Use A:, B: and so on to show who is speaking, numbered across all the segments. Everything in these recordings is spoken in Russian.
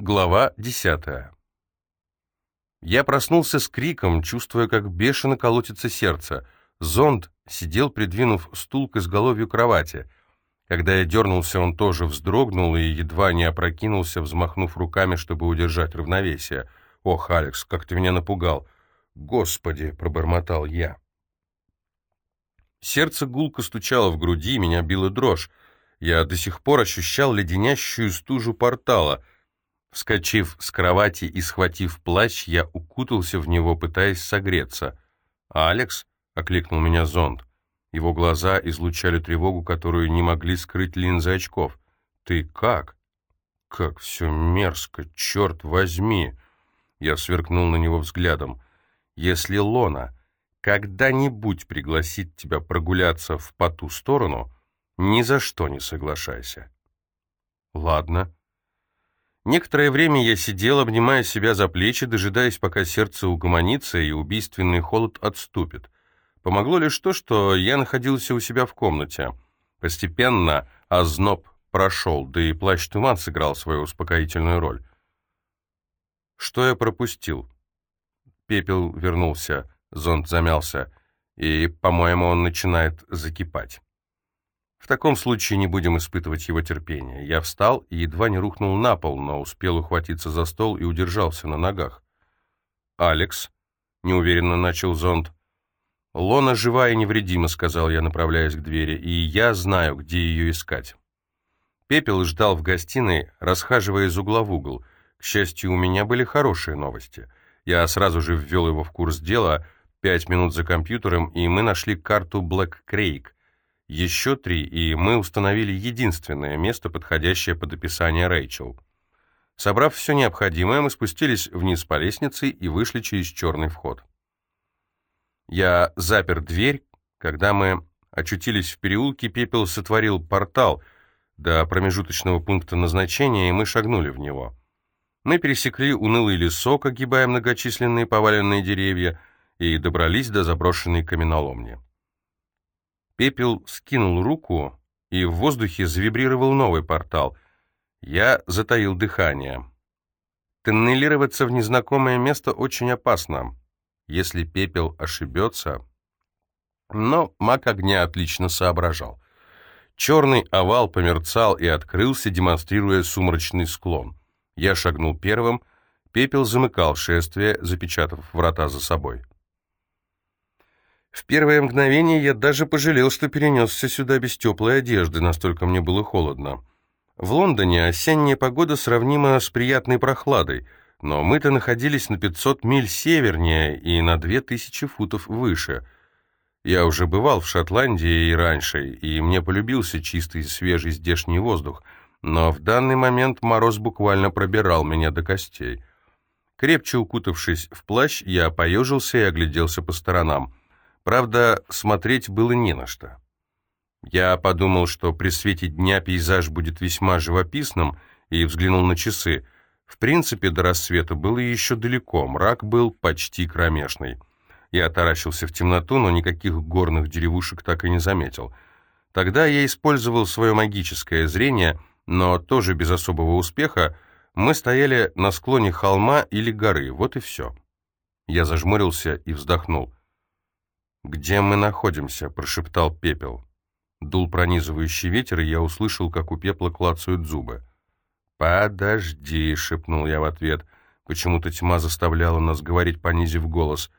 A: Глава десятая. Я проснулся с криком, чувствуя, как бешено колотится сердце. Зонд сидел, придвинув стул к изголовью кровати. Когда я дернулся, он тоже вздрогнул и едва не опрокинулся, взмахнув руками, чтобы удержать равновесие. «Ох, Алекс, как ты меня напугал!» «Господи!» — пробормотал я. Сердце гулко стучало в груди, меня била дрожь. Я до сих пор ощущал леденящую стужу портала. Вскочив с кровати и схватив плащ, я укутался в него, пытаясь согреться. «Алекс?» — окликнул меня зонд. Его глаза излучали тревогу, которую не могли скрыть линзы очков. «Ты как?» «Как все мерзко, черт возьми!» Я сверкнул на него взглядом. «Если Лона когда-нибудь пригласит тебя прогуляться в по ту сторону, ни за что не соглашайся». «Ладно». Некоторое время я сидел, обнимая себя за плечи, дожидаясь, пока сердце угомонится и убийственный холод отступит. Помогло лишь то, что я находился у себя в комнате. Постепенно озноб прошел, да и плащ-туман сыграл свою успокоительную роль. Что я пропустил? Пепел вернулся, зонт замялся, и, по-моему, он начинает закипать. В таком случае не будем испытывать его терпение. Я встал и едва не рухнул на пол, но успел ухватиться за стол и удержался на ногах. «Алекс», — неуверенно начал зонт, «Лона жива и невредима», — сказал я, направляясь к двери, — «и я знаю, где ее искать». Пепел ждал в гостиной, расхаживая из угла в угол. К счастью, у меня были хорошие новости. Я сразу же ввел его в курс дела, пять минут за компьютером, и мы нашли карту Black Creek. Еще три, и мы установили единственное место, подходящее под описание Рэйчел. Собрав все необходимое, мы спустились вниз по лестнице и вышли через черный вход. Я запер дверь. Когда мы очутились в переулке, Пепел сотворил портал до промежуточного пункта назначения, и мы шагнули в него. Мы пересекли унылый лесок, огибая многочисленные поваленные деревья, и добрались до заброшенной каменоломни. Пепел скинул руку, и в воздухе завибрировал новый портал. Я затаил дыхание. Тоннелироваться в незнакомое место очень опасно если пепел ошибется. Но маг огня отлично соображал. Черный овал померцал и открылся, демонстрируя сумрачный склон. Я шагнул первым, пепел замыкал шествие, запечатав врата за собой. В первое мгновение я даже пожалел, что перенесся сюда без теплой одежды, настолько мне было холодно. В Лондоне осенняя погода сравнима с приятной прохладой — но мы-то находились на 500 миль севернее и на 2000 футов выше. Я уже бывал в Шотландии и раньше, и мне полюбился чистый свежий здешний воздух, но в данный момент мороз буквально пробирал меня до костей. Крепче укутавшись в плащ, я поежился и огляделся по сторонам. Правда, смотреть было не на что. Я подумал, что при свете дня пейзаж будет весьма живописным, и взглянул на часы — в принципе, до рассвета было еще далеко, мрак был почти кромешный. Я таращился в темноту, но никаких горных деревушек так и не заметил. Тогда я использовал свое магическое зрение, но тоже без особого успеха. Мы стояли на склоне холма или горы, вот и все. Я зажмурился и вздохнул. «Где мы находимся?» — прошептал пепел. Дул пронизывающий ветер, и я услышал, как у пепла клацают зубы. «Подожди», — шепнул я в ответ. Почему-то тьма заставляла нас говорить, понизив голос.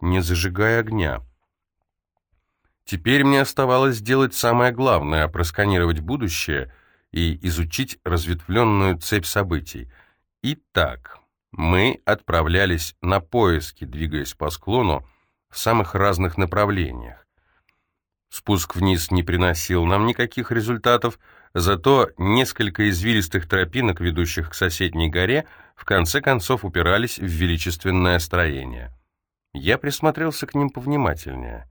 A: «Не зажигай огня». Теперь мне оставалось сделать самое главное — просканировать будущее и изучить разветвленную цепь событий. Итак, мы отправлялись на поиски, двигаясь по склону в самых разных направлениях. Спуск вниз не приносил нам никаких результатов — Зато несколько извилистых тропинок, ведущих к соседней горе, в конце концов упирались в величественное строение. Я присмотрелся к ним повнимательнее.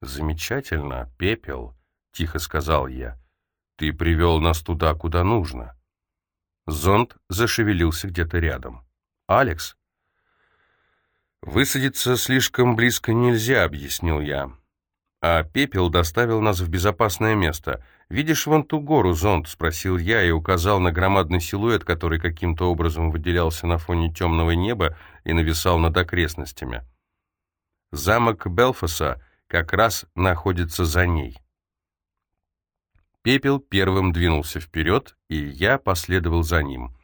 A: «Замечательно, пепел», — тихо сказал я. «Ты привел нас туда, куда нужно». Зонд зашевелился где-то рядом. «Алекс?» «Высадиться слишком близко нельзя», — объяснил я. а пепел доставил нас в безопасное место. «Видишь вон ту гору, зонт?» — спросил я и указал на громадный силуэт, который каким-то образом выделялся на фоне темного неба и нависал над окрестностями. Замок Белфаса как раз находится за ней. Пепел первым двинулся вперед, и я последовал за ним.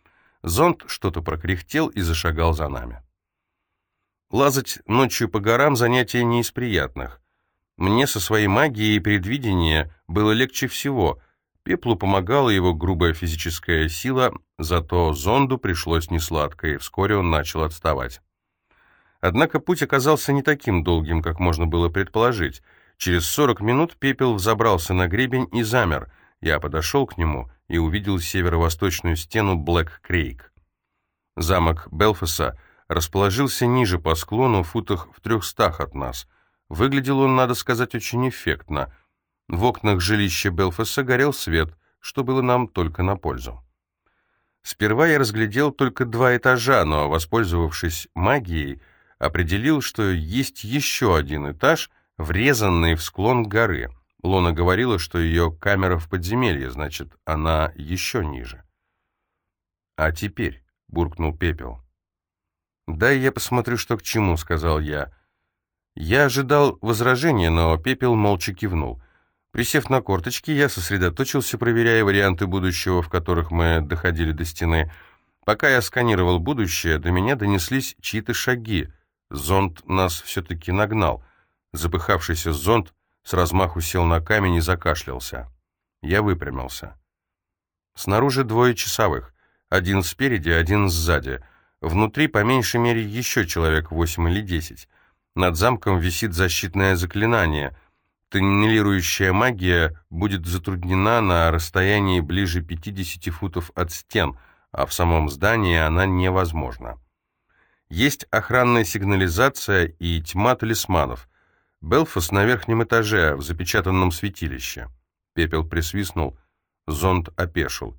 A: Зонт что-то прокряхтел и зашагал за нами. Лазать ночью по горам занятие не из приятных. Мне со своей магией и предвидения было легче всего. Пеплу помогала его грубая физическая сила, зато зонду пришлось несладко, и вскоре он начал отставать. Однако путь оказался не таким долгим, как можно было предположить. Через 40 минут пепел взобрался на гребень и замер. Я подошел к нему и увидел северо-восточную стену Блэк-Крейк. Замок Белфаса расположился ниже по склону, в футах в трехстах от нас — Выглядел он, надо сказать, очень эффектно. В окнах жилища Белфаса горел свет, что было нам только на пользу. Сперва я разглядел только два этажа, но, воспользовавшись магией, определил, что есть еще один этаж, врезанный в склон горы. Лона говорила, что ее камера в подземелье, значит, она еще ниже. «А теперь?» — буркнул Пепел. «Дай я посмотрю, что к чему», — сказал я. Я ожидал возражения, но Пепел молча кивнул. Присев на корточки, я сосредоточился, проверяя варианты будущего, в которых мы доходили до стены. Пока я сканировал будущее, до меня донеслись чьи-то шаги. Зонд нас все-таки нагнал. Запыхавшийся зонд с размаху сел на камень и закашлялся. Я выпрямился. Снаружи двое часовых. Один спереди, один сзади. Внутри, по меньшей мере, еще человек восемь или десять. Над замком висит защитное заклинание. Тоннелирующая магия будет затруднена на расстоянии ближе 50 футов от стен, а в самом здании она невозможна. Есть охранная сигнализация и тьма талисманов. Белфас на верхнем этаже, в запечатанном святилище. Пепел присвистнул, зонд опешил.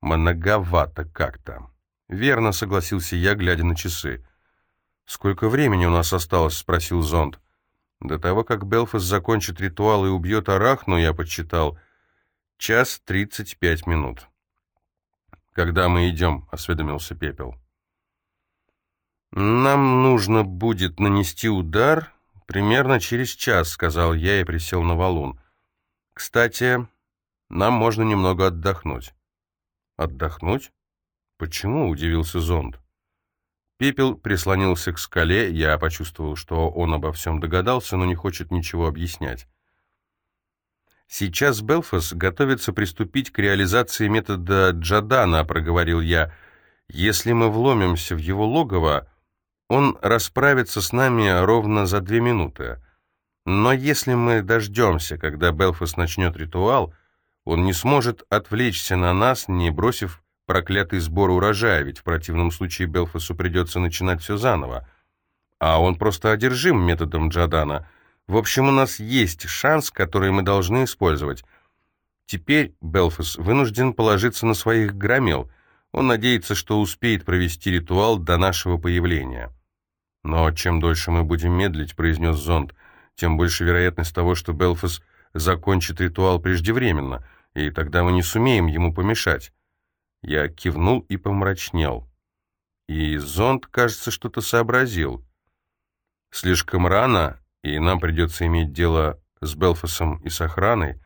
A: Многовато как-то. Верно, согласился я, глядя на часы. «Сколько времени у нас осталось?» — спросил Зонд. «До того, как Белфас закончит ритуал и убьет Арахну, я подсчитал, час тридцать пять минут». «Когда мы идем?» — осведомился Пепел. «Нам нужно будет нанести удар примерно через час», — сказал я и присел на валун. «Кстати, нам можно немного отдохнуть». «Отдохнуть? Почему?» — удивился Зонд. Пепел прислонился к скале, я почувствовал, что он обо всем догадался, но не хочет ничего объяснять. «Сейчас Белфас готовится приступить к реализации метода Джадана», — проговорил я. «Если мы вломимся в его логово, он расправится с нами ровно за две минуты. Но если мы дождемся, когда Белфас начнет ритуал, он не сможет отвлечься на нас, не бросив проклятый сбор урожая, ведь в противном случае Белфасу придется начинать все заново. А он просто одержим методом Джадана. В общем, у нас есть шанс, который мы должны использовать. Теперь Белфас вынужден положиться на своих громил. Он надеется, что успеет провести ритуал до нашего появления. «Но чем дольше мы будем медлить», — произнес Зонд, «тем больше вероятность того, что Белфас закончит ритуал преждевременно, и тогда мы не сумеем ему помешать». Я кивнул и помрачнел. И зонд, кажется, что-то сообразил. Слишком рано, и нам придется иметь дело с Белфасом и с охраной.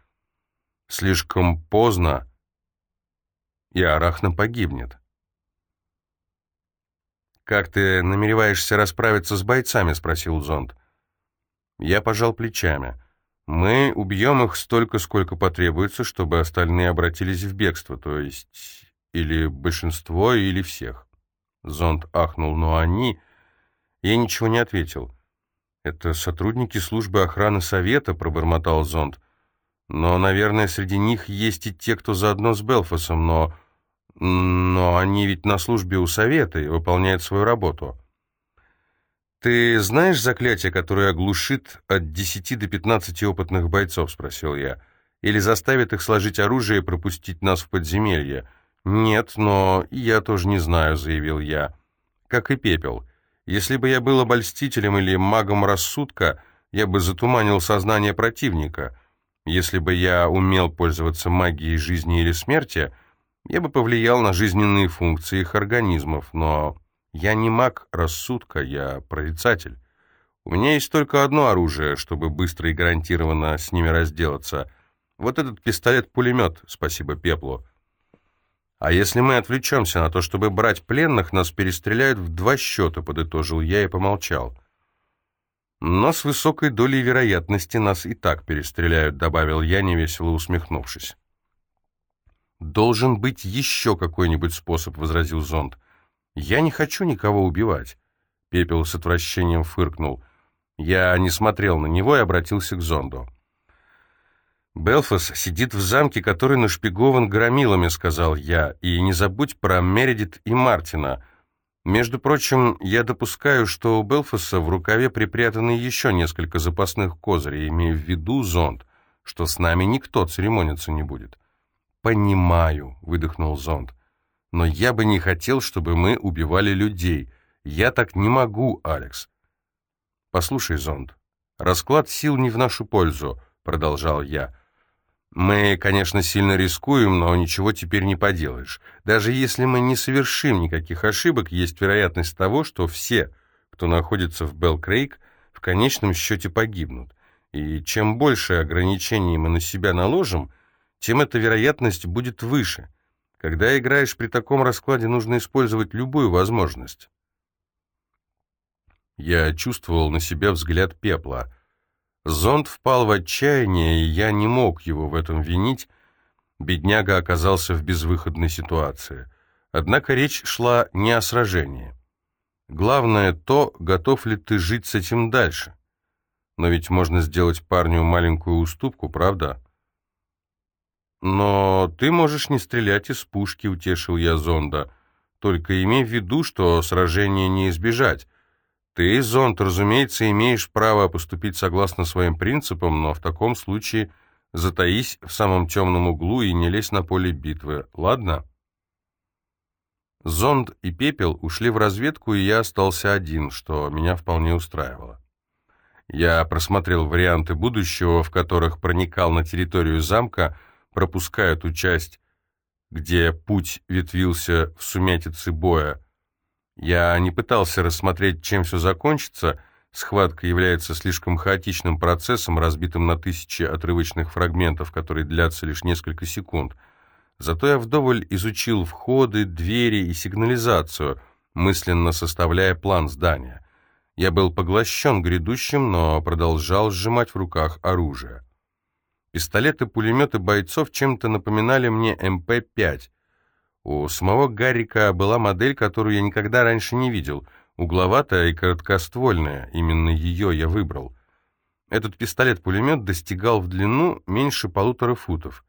A: Слишком поздно, и Арахна погибнет. «Как ты намереваешься расправиться с бойцами?» — спросил Зонд. Я пожал плечами. «Мы убьем их столько, сколько потребуется, чтобы остальные обратились в бегство, то есть или большинство, или всех. Зонд ахнул, но они... Я ничего не ответил. «Это сотрудники службы охраны Совета», — пробормотал Зонд. «Но, наверное, среди них есть и те, кто заодно с Белфасом, но... Но они ведь на службе у Совета и выполняют свою работу». «Ты знаешь заклятие, которое оглушит от 10 до 15 опытных бойцов?» — спросил я. «Или заставит их сложить оружие и пропустить нас в подземелье?» «Нет, но я тоже не знаю», — заявил я. «Как и пепел. Если бы я был обольстителем или магом рассудка, я бы затуманил сознание противника. Если бы я умел пользоваться магией жизни или смерти, я бы повлиял на жизненные функции их организмов, но я не маг рассудка, я прорицатель. У меня есть только одно оружие, чтобы быстро и гарантированно с ними разделаться. Вот этот пистолет-пулемет, спасибо пеплу. А если мы отвлечемся на то, чтобы брать пленных, нас перестреляют в два счета, подытожил я и помолчал. Но с высокой долей вероятности нас и так перестреляют, добавил я, невесело усмехнувшись. «Должен быть еще какой-нибудь способ», — возразил зонд. «Я не хочу никого убивать». Пепел с отвращением фыркнул. Я не смотрел на него и обратился к зонду. «Белфас сидит в замке, который нашпигован громилами», — сказал я, «и не забудь про Мередит и Мартина. Между прочим, я допускаю, что у Белфаса в рукаве припрятаны еще несколько запасных козырей, имея в виду зонд, что с нами никто церемониться не будет». «Понимаю», — выдохнул зонд, «но я бы не хотел, чтобы мы убивали людей. Я так не могу, Алекс». «Послушай, зонд, расклад сил не в нашу пользу», — продолжал я, — мы, конечно, сильно рискуем, но ничего теперь не поделаешь. Даже если мы не совершим никаких ошибок, есть вероятность того, что все, кто находится в Белкрейк, в конечном счете погибнут. И чем больше ограничений мы на себя наложим, тем эта вероятность будет выше. Когда играешь при таком раскладе, нужно использовать любую возможность. Я чувствовал на себя взгляд пепла. Зонд впал в отчаяние, и я не мог его в этом винить. Бедняга оказался в безвыходной ситуации. Однако речь шла не о сражении. Главное то, готов ли ты жить с этим дальше. Но ведь можно сделать парню маленькую уступку, правда? Но ты можешь не стрелять из пушки, утешил я зонда. Только имей в виду, что сражения не избежать. Ты, Зонт, разумеется, имеешь право поступить согласно своим принципам, но в таком случае затаись в самом темном углу и не лезь на поле битвы, ладно? Зонд и Пепел ушли в разведку, и я остался один, что меня вполне устраивало. Я просмотрел варианты будущего, в которых проникал на территорию замка, пропуская ту часть, где путь ветвился в сумятице боя, я не пытался рассмотреть, чем все закончится. Схватка является слишком хаотичным процессом, разбитым на тысячи отрывочных фрагментов, которые длятся лишь несколько секунд. Зато я вдоволь изучил входы, двери и сигнализацию, мысленно составляя план здания. Я был поглощен грядущим, но продолжал сжимать в руках оружие. Пистолеты-пулеметы бойцов чем-то напоминали мне МП-5, у самого Гаррика была модель, которую я никогда раньше не видел, угловатая и короткоствольная, именно ее я выбрал. Этот пистолет-пулемет достигал в длину меньше полутора футов.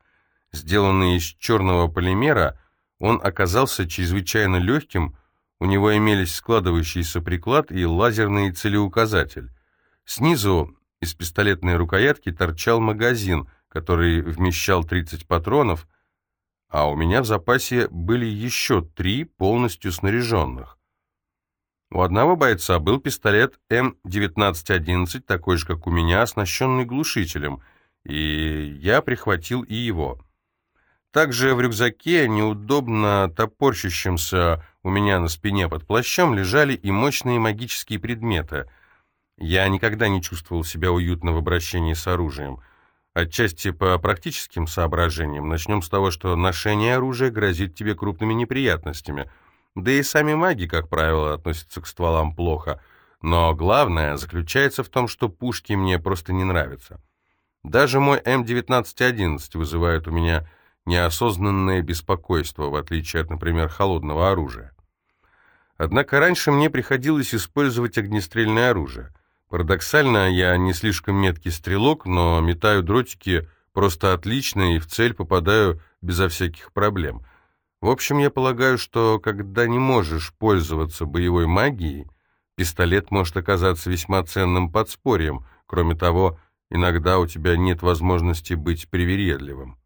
A: Сделанный из черного полимера, он оказался чрезвычайно легким, у него имелись складывающийся приклад и лазерный целеуказатель. Снизу из пистолетной рукоятки торчал магазин, который вмещал 30 патронов, а у меня в запасе были еще три полностью снаряженных. У одного бойца был пистолет М1911, такой же, как у меня, оснащенный глушителем, и я прихватил и его. Также в рюкзаке, неудобно топорщащимся у меня на спине под плащом, лежали и мощные магические предметы. Я никогда не чувствовал себя уютно в обращении с оружием — Отчасти по практическим соображениям. Начнем с того, что ношение оружия грозит тебе крупными неприятностями. Да и сами маги, как правило, относятся к стволам плохо. Но главное заключается в том, что пушки мне просто не нравятся. Даже мой М1911 вызывает у меня неосознанное беспокойство, в отличие от, например, холодного оружия. Однако раньше мне приходилось использовать огнестрельное оружие. Парадоксально, я не слишком меткий стрелок, но метаю дротики просто отлично и в цель попадаю безо всяких проблем. В общем, я полагаю, что когда не можешь пользоваться боевой магией, пистолет может оказаться весьма ценным подспорьем. Кроме того, иногда у тебя нет возможности быть привередливым.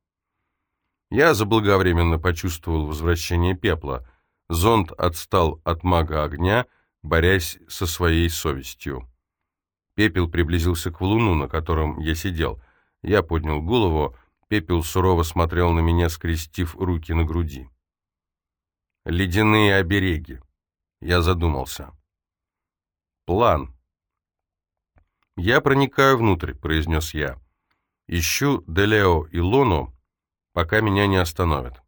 A: Я заблаговременно почувствовал возвращение пепла. Зонд отстал от мага огня, борясь со своей совестью. Пепел приблизился к валуну, на котором я сидел. Я поднял голову, Пепел сурово смотрел на меня, скрестив руки на груди. «Ледяные обереги». Я задумался. «План». «Я проникаю внутрь», — произнес я. «Ищу Делео и Лону, пока меня не остановят».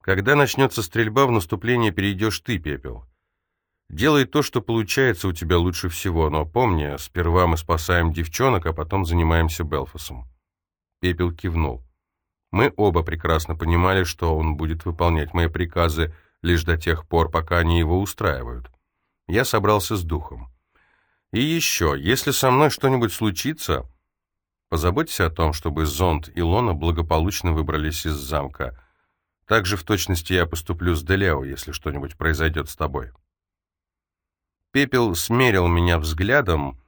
A: «Когда начнется стрельба, в наступление перейдешь ты, Пепел. Делай то, что получается у тебя лучше всего, но помни, сперва мы спасаем девчонок, а потом занимаемся Белфасом». Пепел кивнул. Мы оба прекрасно понимали, что он будет выполнять мои приказы лишь до тех пор, пока они его устраивают. Я собрался с духом. И еще, если со мной что-нибудь случится, позаботься о том, чтобы Зонд и Лона благополучно выбрались из замка. Так же в точности я поступлю с Делео, если что-нибудь произойдет с тобой. Пепел смерил меня взглядом,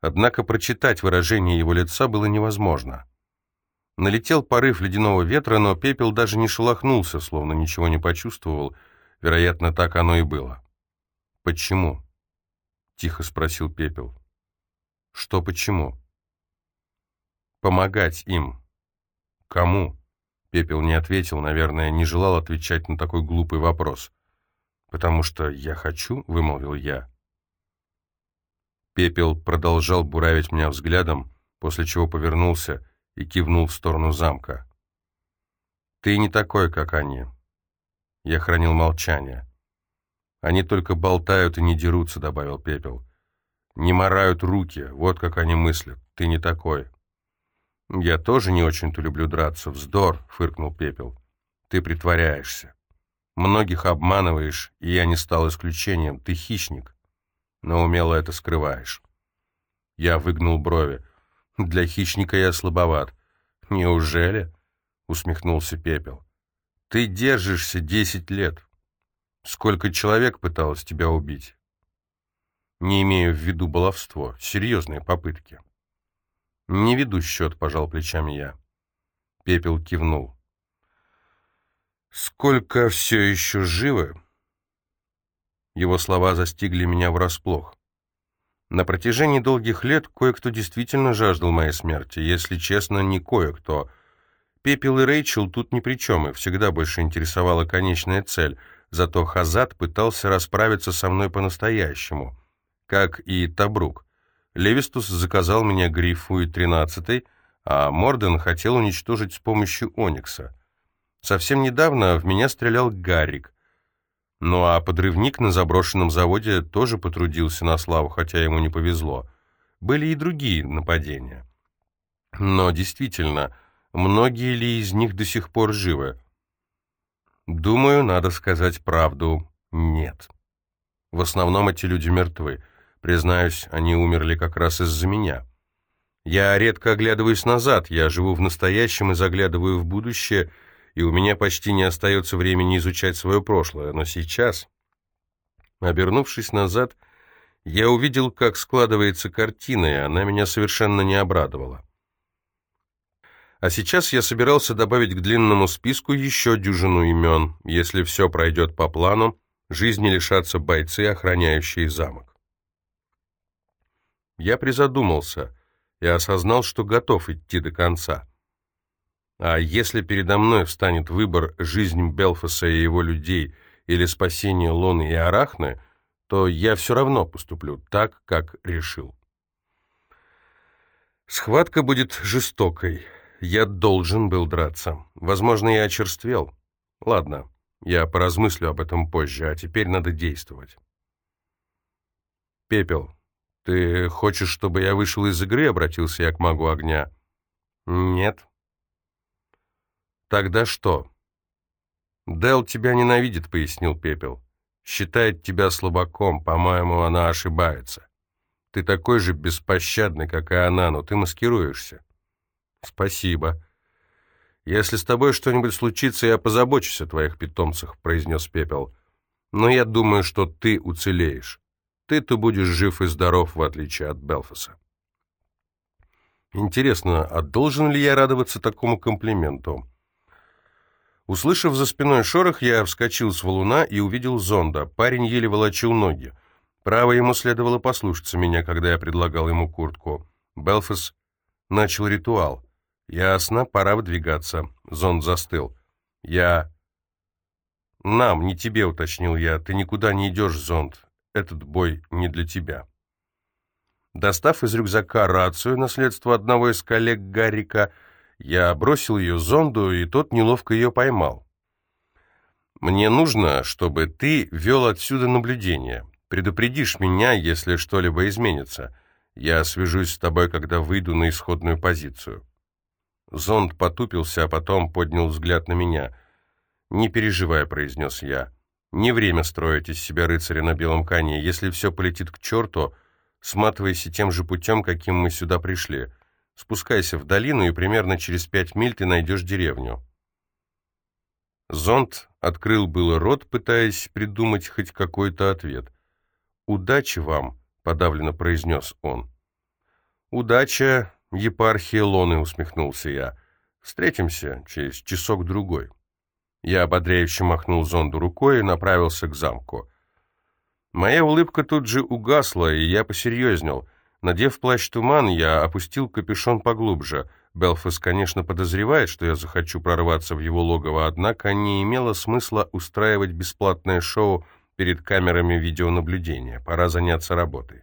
A: однако прочитать выражение его лица было невозможно. Налетел порыв ледяного ветра, но пепел даже не шелохнулся, словно ничего не почувствовал. Вероятно, так оно и было. «Почему?» — тихо спросил пепел. «Что почему?» «Помогать им». «Кому?» Пепел не ответил, наверное, не желал отвечать на такой глупый вопрос. «Потому что я хочу», — вымолвил я. Пепел продолжал буравить меня взглядом, после чего повернулся и кивнул в сторону замка. «Ты не такой, как они». Я хранил молчание. «Они только болтают и не дерутся», — добавил Пепел. «Не морают руки, вот как они мыслят. Ты не такой». «Я тоже не очень-то люблю драться. Вздор», — фыркнул Пепел. «Ты притворяешься. Многих обманываешь, и я не стал исключением. Ты хищник, но умело это скрываешь». Я выгнул брови. Для хищника я слабоват. Неужели? Усмехнулся Пепел. Ты держишься десять лет. Сколько человек пыталось тебя убить? Не имею в виду баловство. Серьезные попытки. Не веду счет, пожал плечами я. Пепел кивнул. Сколько все еще живы? Его слова застигли меня врасплох. На протяжении долгих лет кое-кто действительно жаждал моей смерти, если честно, не кое-кто. Пепел и Рэйчел тут ни при чем, их всегда больше интересовала конечная цель, зато Хазат пытался расправиться со мной по-настоящему, как и Табрук. Левистус заказал меня Грифу и тринадцатой, а Морден хотел уничтожить с помощью Оникса. Совсем недавно в меня стрелял Гаррик, ну а подрывник на заброшенном заводе тоже потрудился на славу, хотя ему не повезло. Были и другие нападения. Но действительно, многие ли из них до сих пор живы? Думаю, надо сказать правду. Нет. В основном эти люди мертвы. Признаюсь, они умерли как раз из-за меня. Я редко оглядываюсь назад, я живу в настоящем и заглядываю в будущее — и у меня почти не остается времени изучать свое прошлое, но сейчас, обернувшись назад, я увидел, как складывается картина, и она меня совершенно не обрадовала. А сейчас я собирался добавить к длинному списку еще дюжину имен. Если все пройдет по плану, жизни лишатся бойцы, охраняющие замок. Я призадумался и осознал, что готов идти до конца. А если передо мной встанет выбор жизнь Белфаса и его людей или спасение Лоны и Арахны, то я все равно поступлю так, как решил. Схватка будет жестокой. Я должен был драться. Возможно, я очерствел. Ладно, я поразмыслю об этом позже, а теперь надо действовать. Пепел, ты хочешь, чтобы я вышел из игры, обратился я к магу огня? Нет, «Тогда что?» «Дел тебя ненавидит», — пояснил Пепел. «Считает тебя слабаком, по-моему, она ошибается. Ты такой же беспощадный, как и она, но ты маскируешься». «Спасибо. Если с тобой что-нибудь случится, я позабочусь о твоих питомцах», — произнес Пепел. «Но я думаю, что ты уцелеешь. Ты-то будешь жив и здоров, в отличие от Белфаса». Интересно, а должен ли я радоваться такому комплименту? Услышав за спиной шорох, я вскочил с валуна и увидел зонда. Парень еле волочил ноги. Право ему следовало послушаться меня, когда я предлагал ему куртку. Белфас начал ритуал. «Ясно, пора выдвигаться». Зонд застыл. «Я...» «Нам, не тебе», — уточнил я. «Ты никуда не идешь, Зонд. Этот бой не для тебя». Достав из рюкзака рацию, наследство одного из коллег Гаррика, я бросил ее зонду, и тот неловко ее поймал. «Мне нужно, чтобы ты вел отсюда наблюдение. Предупредишь меня, если что-либо изменится. Я свяжусь с тобой, когда выйду на исходную позицию». Зонд потупился, а потом поднял взгляд на меня. «Не переживай», — произнес я. «Не время строить из себя рыцаря на белом коне. Если все полетит к черту, сматывайся тем же путем, каким мы сюда пришли. Спускайся в долину, и примерно через пять миль ты найдешь деревню». Зонд открыл было рот, пытаясь придумать хоть какой-то ответ. «Удачи вам», — подавленно произнес он. «Удача, епархия Лоны», — усмехнулся я. «Встретимся через часок-другой». Я ободряюще махнул зонду рукой и направился к замку. Моя улыбка тут же угасла, и я посерьезнел. Надев плащ-туман, я опустил капюшон поглубже. Белфас, конечно, подозревает, что я захочу прорваться в его логово, однако не имело смысла устраивать бесплатное шоу перед камерами видеонаблюдения. Пора заняться работой.